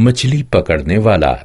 मछली पकड़ने वाला।